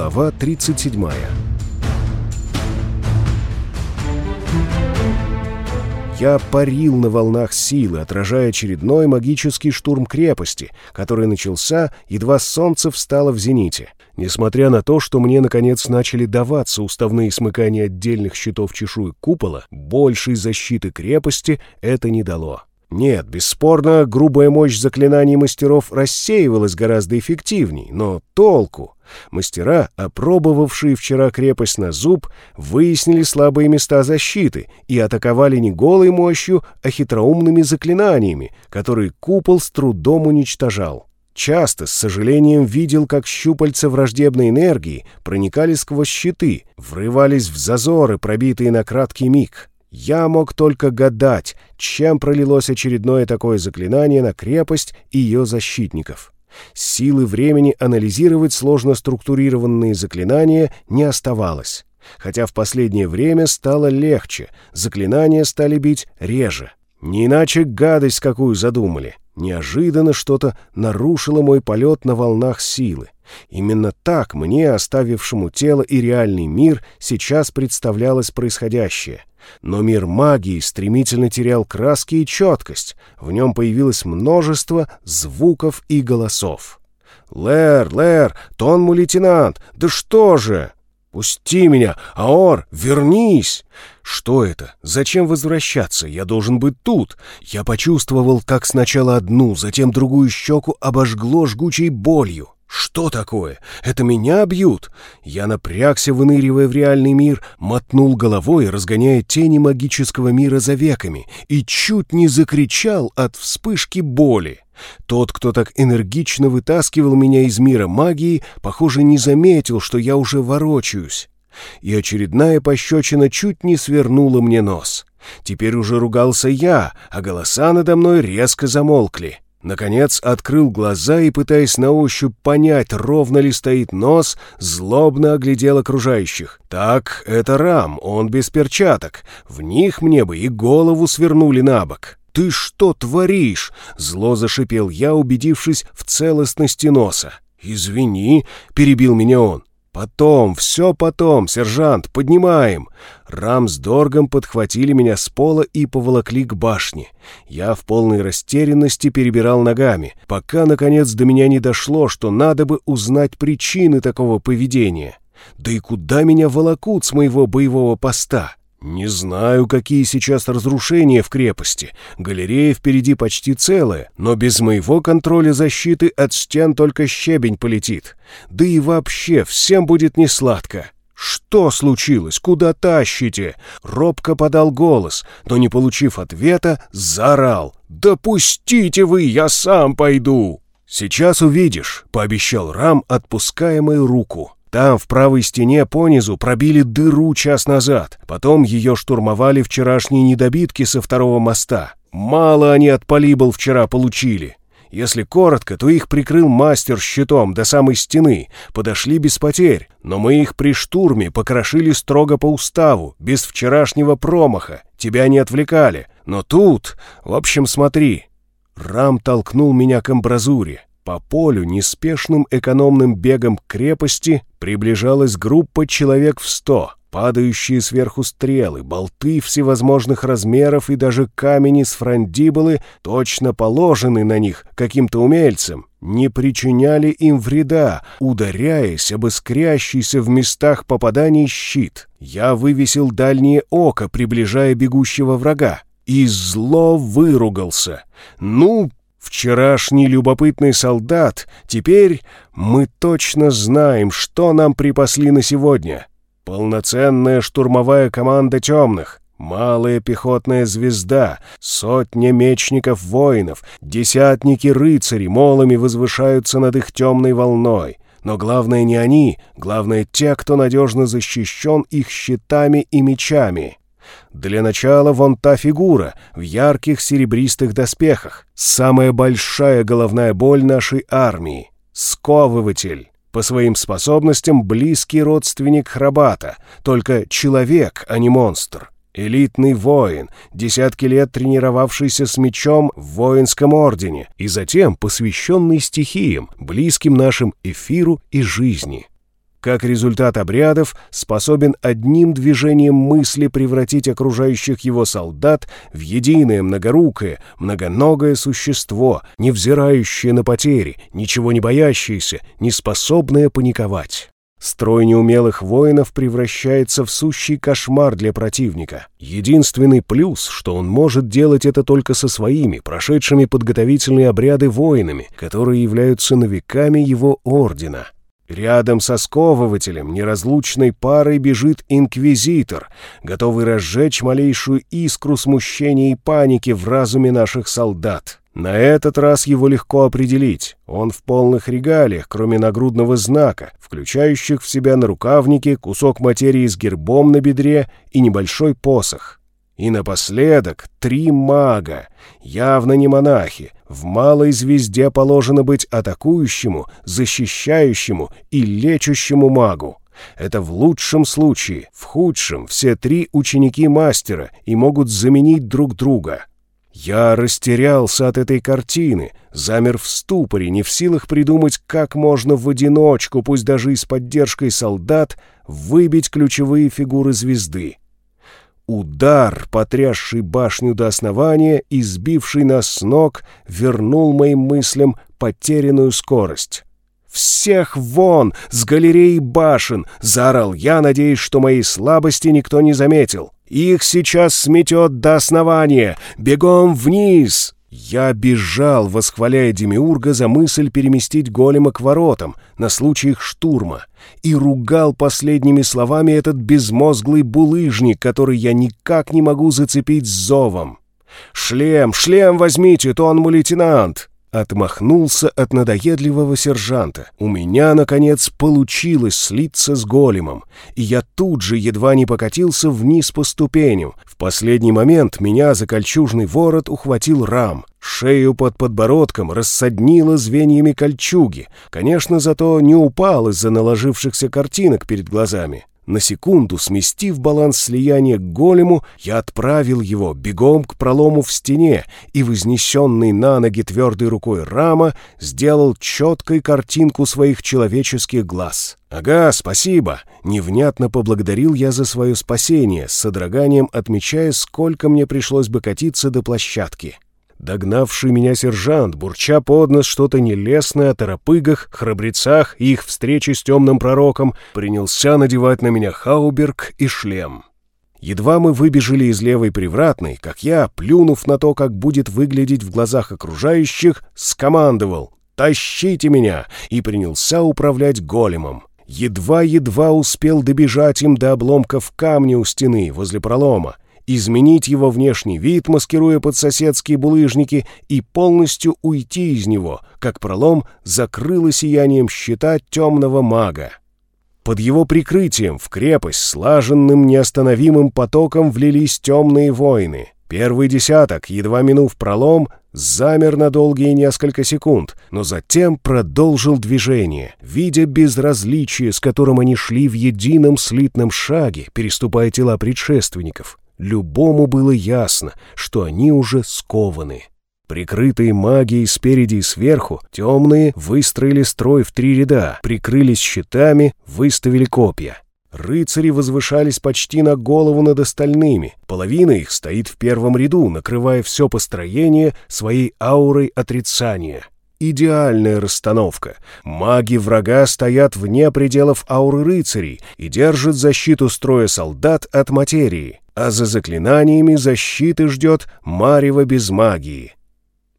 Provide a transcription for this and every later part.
Глава 37 Я парил на волнах силы, отражая очередной магический штурм крепости, который начался, едва солнце встало в зените. Несмотря на то, что мне, наконец, начали даваться уставные смыкания отдельных щитов чешуек купола, большей защиты крепости это не дало. Нет, бесспорно, грубая мощь заклинаний мастеров рассеивалась гораздо эффективней, но толку? Мастера, опробовавшие вчера крепость на зуб, выяснили слабые места защиты и атаковали не голой мощью, а хитроумными заклинаниями, которые купол с трудом уничтожал. Часто, с сожалением, видел, как щупальца враждебной энергии проникали сквозь щиты, врывались в зазоры, пробитые на краткий миг. Я мог только гадать, чем пролилось очередное такое заклинание на крепость и ее защитников. Силы времени анализировать сложно структурированные заклинания не оставалось. Хотя в последнее время стало легче, заклинания стали бить реже. Не иначе гадость какую задумали. Неожиданно что-то нарушило мой полет на волнах силы. Именно так мне, оставившему тело и реальный мир, сейчас представлялось происходящее. Но мир магии стремительно терял краски и четкость. В нем появилось множество звуков и голосов. «Лэр, Лэр, тонму лейтенант, да что же?» «Пусти меня! Аор, вернись!» «Что это? Зачем возвращаться? Я должен быть тут!» Я почувствовал, как сначала одну, затем другую щеку обожгло жгучей болью. «Что такое? Это меня бьют?» Я напрягся, выныривая в реальный мир, мотнул головой, разгоняя тени магического мира за веками, и чуть не закричал от вспышки боли. Тот, кто так энергично вытаскивал меня из мира магии, похоже, не заметил, что я уже ворочаюсь. И очередная пощечина чуть не свернула мне нос. Теперь уже ругался я, а голоса надо мной резко замолкли. Наконец открыл глаза и, пытаясь на ощупь понять, ровно ли стоит нос, злобно оглядел окружающих. «Так, это Рам, он без перчаток. В них мне бы и голову свернули на бок». «Ты что творишь?» — зло зашипел я, убедившись в целостности носа. «Извини», — перебил меня он. «Потом, все потом, сержант, поднимаем!» Рам с Доргом подхватили меня с пола и поволокли к башне. Я в полной растерянности перебирал ногами, пока, наконец, до меня не дошло, что надо бы узнать причины такого поведения. Да и куда меня волокут с моего боевого поста? «Не знаю, какие сейчас разрушения в крепости. Галерея впереди почти целая, но без моего контроля защиты от стен только щебень полетит. Да и вообще всем будет несладко». «Что случилось? Куда тащите?» Робко подал голос, но, не получив ответа, заорал. «Да пустите вы, я сам пойду!» «Сейчас увидишь», — пообещал Рам, отпуская мою руку. Там, в правой стене понизу, пробили дыру час назад. Потом ее штурмовали вчерашние недобитки со второго моста. Мало они от полибл вчера получили. Если коротко, то их прикрыл мастер щитом до самой стены, подошли без потерь, но мы их при штурме покрошили строго по уставу, без вчерашнего промаха, тебя не отвлекали. Но тут, в общем, смотри. Рам толкнул меня к амбразуре. По полю неспешным экономным бегом крепости приближалась группа человек в сто, падающие сверху стрелы, болты всевозможных размеров и даже камени с франдиболы, точно положенные на них каким-то умельцем, не причиняли им вреда, ударяясь об искрящийся в местах попаданий щит. Я вывесил дальнее око, приближая бегущего врага, и зло выругался. «Ну, Вчерашний любопытный солдат, теперь мы точно знаем, что нам припасли на сегодня. Полноценная штурмовая команда темных, малая пехотная звезда, сотня мечников-воинов, десятники рыцарей молами возвышаются над их темной волной. Но главное не они, главное те, кто надежно защищен их щитами и мечами. Для начала вон та фигура в ярких серебристых доспехах. Самая большая головная боль нашей армии. Сковыватель. По своим способностям близкий родственник Храбата, только человек, а не монстр. Элитный воин, десятки лет тренировавшийся с мечом в воинском ордене и затем посвященный стихиям, близким нашим эфиру и жизни. Как результат обрядов, способен одним движением мысли превратить окружающих его солдат в единое многорукое, многоногое существо, невзирающее на потери, ничего не боящееся, не способное паниковать. Строй неумелых воинов превращается в сущий кошмар для противника. Единственный плюс, что он может делать это только со своими, прошедшими подготовительные обряды воинами, которые являются новиками его ордена. Рядом со сковывателем неразлучной парой бежит инквизитор, готовый разжечь малейшую искру смущения и паники в разуме наших солдат. На этот раз его легко определить. Он в полных регалиях, кроме нагрудного знака, включающих в себя нарукавники, кусок материи с гербом на бедре и небольшой посох. И напоследок три мага, явно не монахи. В малой звезде положено быть атакующему, защищающему и лечущему магу. Это в лучшем случае, в худшем все три ученики мастера и могут заменить друг друга. Я растерялся от этой картины, замер в ступоре, не в силах придумать, как можно в одиночку, пусть даже и с поддержкой солдат, выбить ключевые фигуры звезды. Удар, потрясший башню до основания и сбивший нас с ног, вернул моим мыслям потерянную скорость. «Всех вон! С галереи башен!» — заорал я, надеясь, что моей слабости никто не заметил. Их сейчас сметет до основания! Бегом вниз!» Я бежал, восхваляя Демиурга за мысль переместить голема к воротам на случай их штурма, и ругал последними словами этот безмозглый булыжник, который я никак не могу зацепить с зовом. «Шлем, шлем возьмите, тонму лейтенант!» Отмахнулся от надоедливого сержанта. У меня, наконец, получилось слиться с големом, и я тут же едва не покатился вниз по ступеням. В последний момент меня за кольчужный ворот ухватил рам. Шею под подбородком рассаднило звеньями кольчуги. Конечно, зато не упал из-за наложившихся картинок перед глазами. На секунду, сместив баланс слияния к голему, я отправил его бегом к пролому в стене и, вознесенный на ноги твердой рукой рама, сделал четкой картинку своих человеческих глаз. «Ага, спасибо!» Невнятно поблагодарил я за свое спасение, с содроганием отмечая, сколько мне пришлось бы катиться до площадки. Догнавший меня сержант, бурча под нос что-то нелестное о торопыгах, храбрецах и их встрече с темным пророком, принялся надевать на меня хауберг и шлем. Едва мы выбежали из левой привратной, как я, плюнув на то, как будет выглядеть в глазах окружающих, скомандовал «Тащите меня!» и принялся управлять големом. Едва-едва успел добежать им до обломков камня у стены возле пролома, изменить его внешний вид, маскируя под соседские булыжники, и полностью уйти из него, как пролом закрыло сиянием щита темного мага. Под его прикрытием в крепость слаженным неостановимым потоком влились темные воины. Первый десяток, едва минув пролом, замер на долгие несколько секунд, но затем продолжил движение, видя безразличие, с которым они шли в едином слитном шаге, переступая тела предшественников. Любому было ясно, что они уже скованы. Прикрытые магией спереди и сверху, темные выстроили строй в три ряда, прикрылись щитами, выставили копья. Рыцари возвышались почти на голову над остальными. Половина их стоит в первом ряду, накрывая все построение своей аурой отрицания. Идеальная расстановка. Маги врага стоят вне пределов ауры рыцарей и держат защиту строя солдат от материи а за заклинаниями защиты ждет Марева без магии.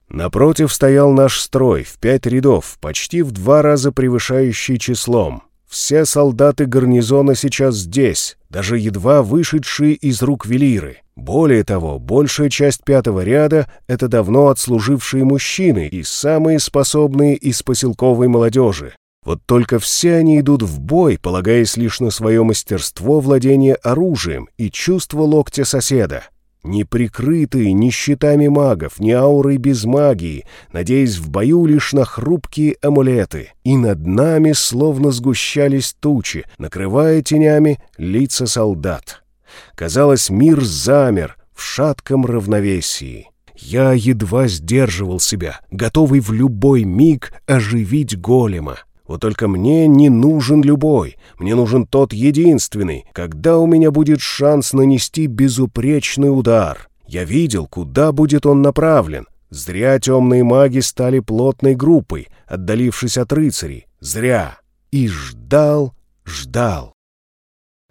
Напротив стоял наш строй в пять рядов, почти в два раза превышающий числом. Все солдаты гарнизона сейчас здесь, даже едва вышедшие из рук Велиры. Более того, большая часть пятого ряда — это давно отслужившие мужчины и самые способные из поселковой молодежи. Вот только все они идут в бой, полагаясь лишь на свое мастерство владения оружием и чувство локтя соседа. Не прикрытые ни щитами магов, ни аурой без магии, надеясь в бою лишь на хрупкие амулеты. И над нами словно сгущались тучи, накрывая тенями лица солдат. Казалось, мир замер в шатком равновесии. Я едва сдерживал себя, готовый в любой миг оживить голема. Вот только мне не нужен любой, мне нужен тот единственный, когда у меня будет шанс нанести безупречный удар. Я видел, куда будет он направлен. Зря темные маги стали плотной группой, отдалившись от рыцарей. Зря. И ждал, ждал.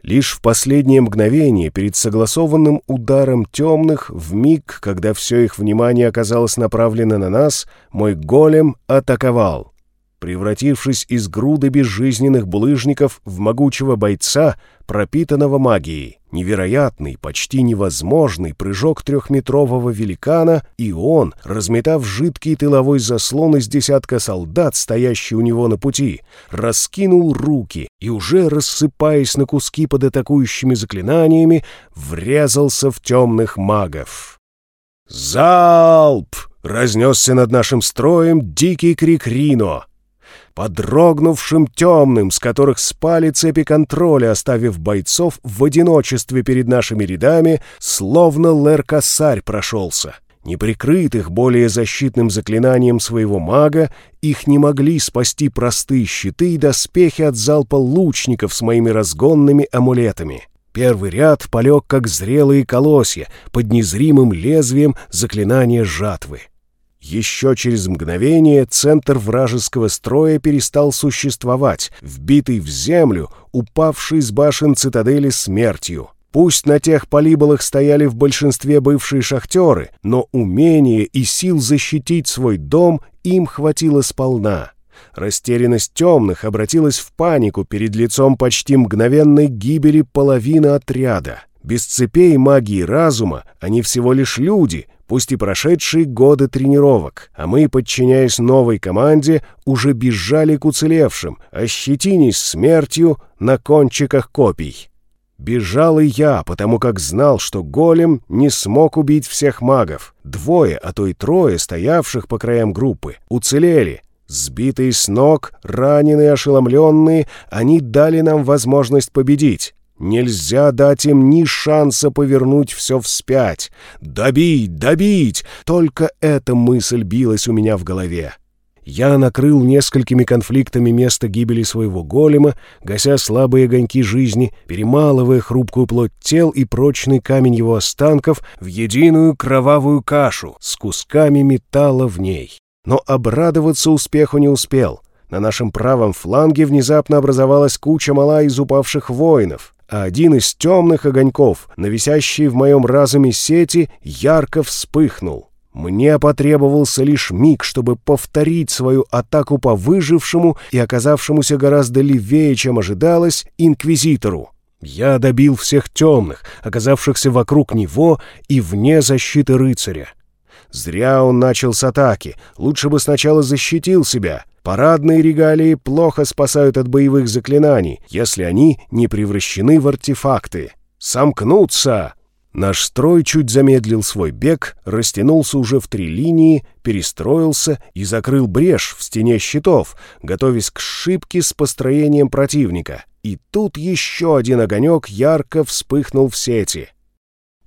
Лишь в последнее мгновение перед согласованным ударом темных, в миг, когда все их внимание оказалось направлено на нас, мой голем атаковал. Превратившись из груды безжизненных булыжников в могучего бойца, пропитанного магией. Невероятный, почти невозможный прыжок трехметрового великана, и он, разметав жидкий тыловой заслон из десятка солдат, стоящий у него на пути, раскинул руки и, уже рассыпаясь на куски под атакующими заклинаниями, врезался в темных магов. «Залп!» — разнесся над нашим строем дикий крик Рино — подрогнувшим темным, с которых спали цепи контроля, оставив бойцов в одиночестве перед нашими рядами, словно лэр-косарь прошелся. Неприкрытых более защитным заклинанием своего мага, их не могли спасти простые щиты и доспехи от залпа лучников с моими разгонными амулетами. Первый ряд полег, как зрелые колосья, под незримым лезвием заклинания жатвы. Еще через мгновение центр вражеского строя перестал существовать, вбитый в землю, упавший с башен цитадели смертью. Пусть на тех полиболах стояли в большинстве бывшие шахтеры, но умения и сил защитить свой дом им хватило сполна. Растерянность темных обратилась в панику перед лицом почти мгновенной гибели половины отряда. Без цепей магии разума они всего лишь люди, пусть и прошедшие годы тренировок, а мы, подчиняясь новой команде, уже бежали к уцелевшим, ощетинись смертью на кончиках копий. Бежал и я, потому как знал, что голем не смог убить всех магов. Двое, а то и трое, стоявших по краям группы, уцелели. Сбитые с ног, раненые, ошеломленные, они дали нам возможность победить. Нельзя дать им ни шанса повернуть все вспять. Добить, добить! Только эта мысль билась у меня в голове. Я накрыл несколькими конфликтами место гибели своего голема, гася слабые огоньки жизни, перемалывая хрупкую плоть тел и прочный камень его останков в единую кровавую кашу с кусками металла в ней. Но обрадоваться успеху не успел. На нашем правом фланге внезапно образовалась куча мала из упавших воинов а один из темных огоньков, нависящий в моем разуме сети, ярко вспыхнул. Мне потребовался лишь миг, чтобы повторить свою атаку по выжившему и оказавшемуся гораздо левее, чем ожидалось, инквизитору. Я добил всех темных, оказавшихся вокруг него и вне защиты рыцаря. Зря он начал с атаки, лучше бы сначала защитил себя. Парадные регалии плохо спасают от боевых заклинаний, если они не превращены в артефакты. Сомкнуться! Наш строй чуть замедлил свой бег, растянулся уже в три линии, перестроился и закрыл брешь в стене щитов, готовясь к шибке с построением противника. И тут еще один огонек ярко вспыхнул в сети.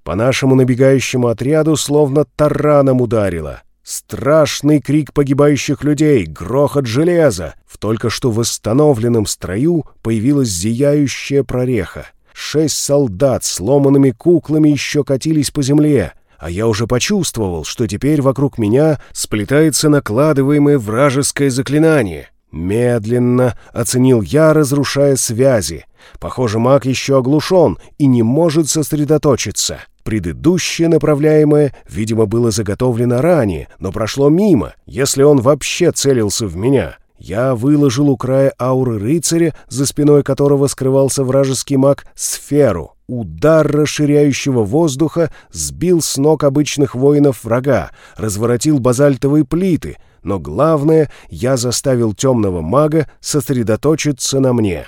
По нашему набегающему отряду словно тараном ударило. Страшный крик погибающих людей, грохот железа. В только что восстановленном строю появилась зияющая прореха. Шесть солдат сломанными куклами еще катились по земле, а я уже почувствовал, что теперь вокруг меня сплетается накладываемое вражеское заклинание. Медленно оценил я, разрушая связи. Похоже, маг еще оглушен и не может сосредоточиться. Предыдущее направляемое, видимо, было заготовлено ранее, но прошло мимо, если он вообще целился в меня. Я выложил у края ауры рыцаря, за спиной которого скрывался вражеский маг, сферу. Удар расширяющего воздуха сбил с ног обычных воинов врага, разворотил базальтовые плиты, но главное, я заставил темного мага сосредоточиться на мне.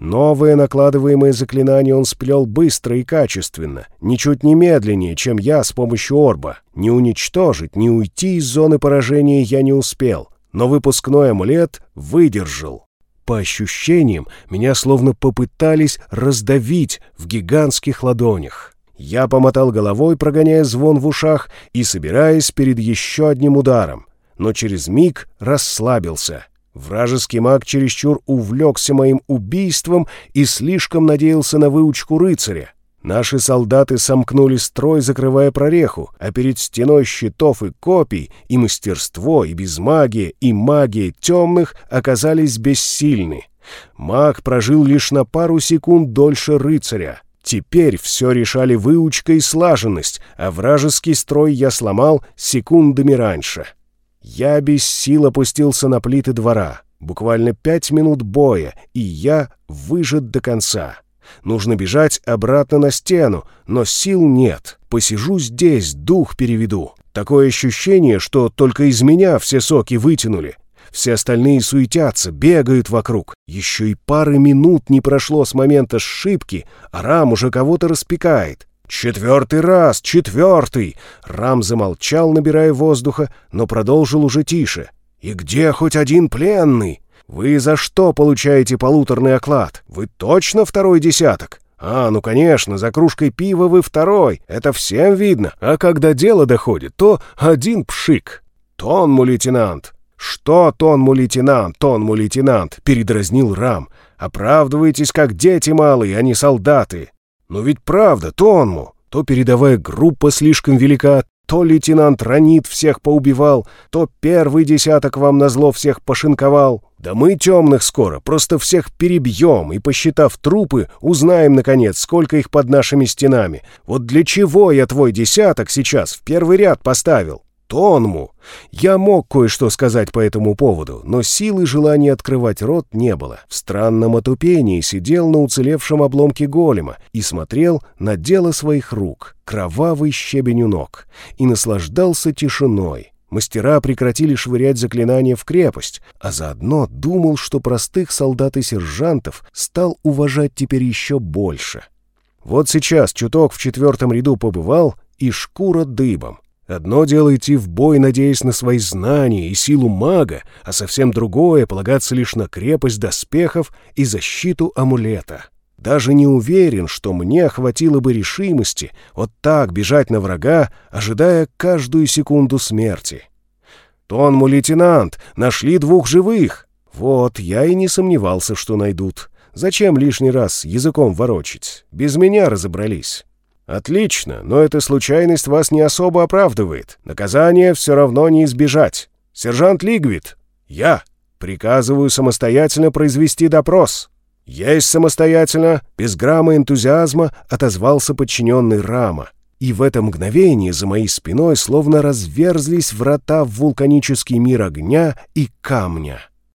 Новое накладываемое заклинание он сплел быстро и качественно, ничуть не медленнее, чем я с помощью орба. Не уничтожить, не уйти из зоны поражения я не успел, но выпускной амулет выдержал. По ощущениям, меня словно попытались раздавить в гигантских ладонях. Я помотал головой, прогоняя звон в ушах и собираясь перед еще одним ударом, но через миг расслабился — Вражеский маг чересчур увлекся моим убийством и слишком надеялся на выучку рыцаря. Наши солдаты сомкнули строй, закрывая прореху, а перед стеной щитов и копий и мастерство, и безмагия, и магия темных оказались бессильны. Маг прожил лишь на пару секунд дольше рыцаря. Теперь все решали выучка и слаженность, а вражеский строй я сломал секундами раньше. Я без сил опустился на плиты двора. Буквально пять минут боя, и я выжат до конца. Нужно бежать обратно на стену, но сил нет. Посижу здесь, дух переведу. Такое ощущение, что только из меня все соки вытянули. Все остальные суетятся, бегают вокруг. Еще и пары минут не прошло с момента сшибки, а Рам уже кого-то распекает. «Четвертый раз! Четвертый!» Рам замолчал, набирая воздуха, но продолжил уже тише. «И где хоть один пленный?» «Вы за что получаете полуторный оклад? Вы точно второй десяток?» «А, ну конечно, за кружкой пива вы второй, это всем видно. А когда дело доходит, то один пшик. Тонму, лейтенант!» «Что, тонму, лейтенант, тонму, лейтенант?» — передразнил Рам. «Оправдываетесь, как дети малые, а не солдаты. Но ведь правда, тонму. То передовая группа слишком велика, то лейтенант Ранит всех поубивал, то первый десяток вам назло всех пошинковал. Да мы темных скоро, просто всех перебьем и, посчитав трупы, узнаем, наконец, сколько их под нашими стенами. Вот для чего я твой десяток сейчас в первый ряд поставил? Тонму. Я мог кое-что сказать по этому поводу, но силы желания открывать рот не было. В странном отупении сидел на уцелевшем обломке голема и смотрел на дело своих рук, кровавый щебень у ног, и наслаждался тишиной. Мастера прекратили швырять заклинания в крепость, а заодно думал, что простых солдат и сержантов стал уважать теперь еще больше. Вот сейчас чуток в четвертом ряду побывал, и шкура дыбом. Одно дело идти в бой, надеясь на свои знания и силу мага, а совсем другое — полагаться лишь на крепость доспехов и защиту амулета. Даже не уверен, что мне хватило бы решимости вот так бежать на врага, ожидая каждую секунду смерти. «Тонму, лейтенант, нашли двух живых!» Вот, я и не сомневался, что найдут. Зачем лишний раз языком ворочить? Без меня разобрались. «Отлично, но эта случайность вас не особо оправдывает. Наказание все равно не избежать. Сержант Лигвит, я приказываю самостоятельно произвести допрос». «Есть самостоятельно!» Без грамма энтузиазма отозвался подчиненный Рама. И в это мгновение за моей спиной словно разверзлись врата в вулканический мир огня и камня.